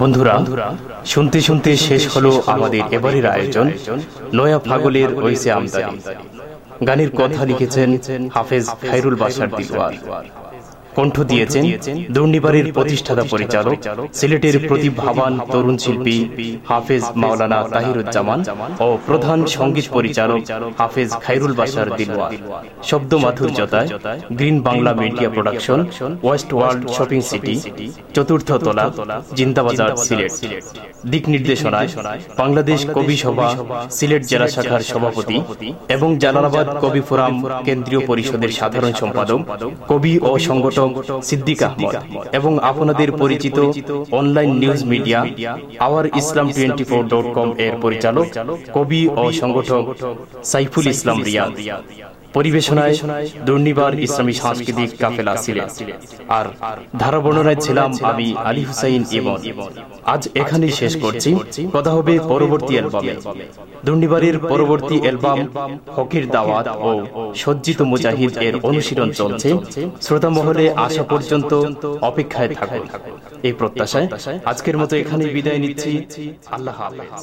বন্ধুরা, শুনতে শুনতে শেষ হলো আমাদের এবারের আয়োজন, নয়া ফাগলের ওইসে আমদানি। গানের কথা লিখেছেন হাফেজ খাইরুল বাসার দিলওয়ার। কণ্ঠ দিয়েছেন দুর্নিবারের প্রতিষ্ঠাতা পরিচালক সিলেটের প্রতিভাবান তরুণ শিল্পী হাফেজ মাওলানা তাহিরুজ্জামান ও প্রধান সংগীত পরিচালক হাফেজ খাইরুল বাসার দিলওয়ার। শব্দ মাধুর্যতায় green Bangla media production west world shopping city চতুর্থ তলা জিন্দাবাজার সিলেট। দিক নির্দেশনায় বাংলাদেশ কবি সভা সিলেট জেলা শাখার সভাপতি এবং জালালাবাদ কবি ফোরাম কেন্দ্রীয় পরিষদের সাধারণ সম্পাদক কবি ও সংগঠক সিদ্দিক আহমদ এবং আপনাদের পরিচিত online news media our Islam twenty four dot com এর পরিচালক, কবি ও সংগঠক সাইফুল ইসলাম রিয়াদ। পরিবেশনায় দুর্নিবার ইসলামী সাংস্কৃতিক কাফেলা সিলেট আর ধারা বর্ণনায় ছিলাম আমি আলী হুসাইন ইমন আজ এখানেই শেষ করছি। কথা হবে পরবর্তী অ্যালবামে। দুর্নিবারের পরবর্তী অ্যালবাম হকির দাওয়াত ও সজ্জিত মুজাহিদ এর অনুশীলন চলছে। শ্রোতা মহলে আসা পর্যন্ত অপেক্ষায় থাকুন। এই প্রত্যাশায় আজকের মতো এখানেই বিদায় নিচ্ছি। আল্লাহ হাফেজ।